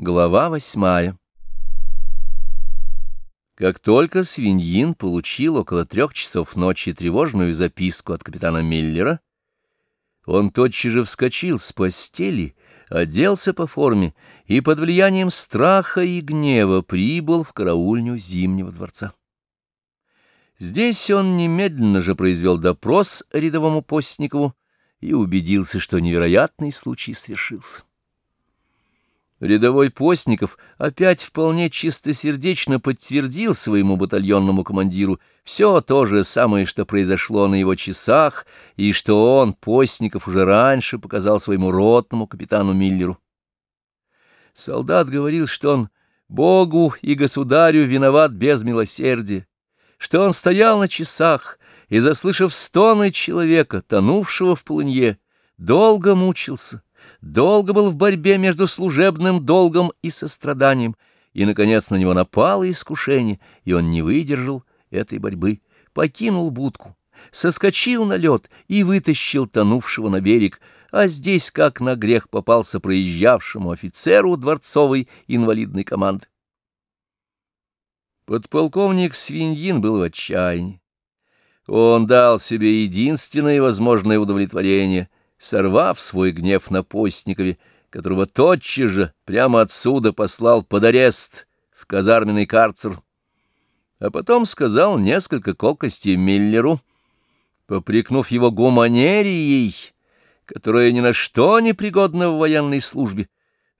Глава восьмая Как только свиньин получил около трех часов ночи тревожную записку от капитана Миллера, он тотчас же вскочил с постели, оделся по форме и под влиянием страха и гнева прибыл в караульню Зимнего дворца. Здесь он немедленно же произвел допрос рядовому постникову и убедился, что невероятный случай свершился. Рядовой Постников опять вполне чистосердечно подтвердил своему батальонному командиру все то же самое, что произошло на его часах, и что он, Постников, уже раньше показал своему ротному капитану Миллеру. Солдат говорил, что он Богу и государю виноват без милосердия, что он стоял на часах и, заслышав стоны человека, тонувшего в полынье, долго мучился, долго был в борьбе между служебным долгом и состраданием, и, наконец, на него напало искушение, и он не выдержал этой борьбы, покинул будку, соскочил на лед и вытащил тонувшего на берег, а здесь, как на грех, попался проезжавшему офицеру дворцовой инвалидной команды. Подполковник Свиньин был в отчаянии. Он дал себе единственное возможное удовлетворение — сорвав свой гнев на Постникове, которого тотчас же прямо отсюда послал под арест в казарменный карцер, а потом сказал несколько колкостей Миллеру, попрекнув его гуманерией, которая ни на что не пригодна в военной службе,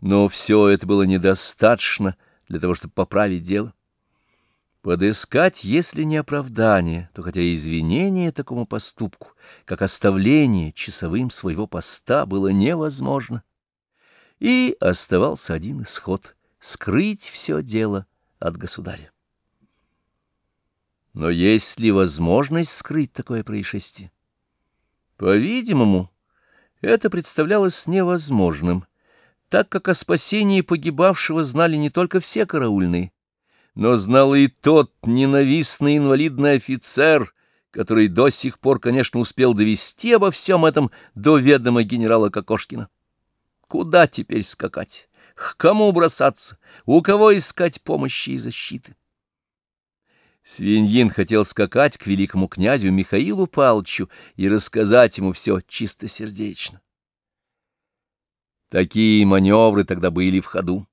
но все это было недостаточно для того, чтобы поправить дело. Подыскать, если не оправдание, то хотя извинение такому поступку, как оставление часовым своего поста, было невозможно. И оставался один исход — скрыть все дело от государя. Но есть ли возможность скрыть такое происшествие? По-видимому, это представлялось невозможным, так как о спасении погибавшего знали не только все караульные, но знал и тот ненавистный инвалидный офицер, который до сих пор, конечно, успел довести обо всем этом до ведома генерала Кокошкина. Куда теперь скакать? К кому бросаться? У кого искать помощи и защиты? Свиньин хотел скакать к великому князю Михаилу Палчу и рассказать ему все чистосердечно. Такие маневры тогда были в ходу.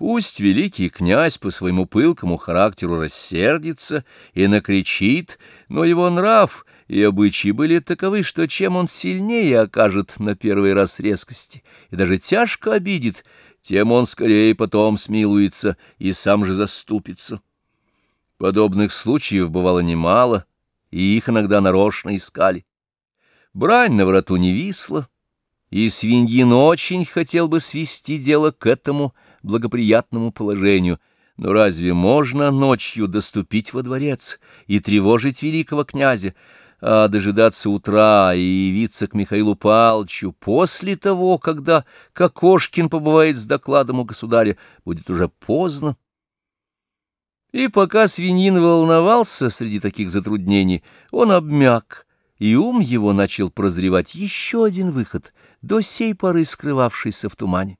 Пусть великий князь по своему пылкому характеру рассердится и накричит, но его нрав и обычаи были таковы, что чем он сильнее окажет на первый раз резкости и даже тяжко обидит, тем он скорее потом смилуется и сам же заступится. Подобных случаев бывало немало, и их иногда нарочно искали. Брань на врату не висла, и свиньин очень хотел бы свести дело к этому, — благоприятному положению, но разве можно ночью доступить во дворец и тревожить великого князя, а дожидаться утра и явиться к Михаилу Палчу после того, когда Кокошкин побывает с докладом у государя, будет уже поздно? И пока свинин волновался среди таких затруднений, он обмяк, и ум его начал прозревать еще один выход, до сей поры скрывавшийся в тумане.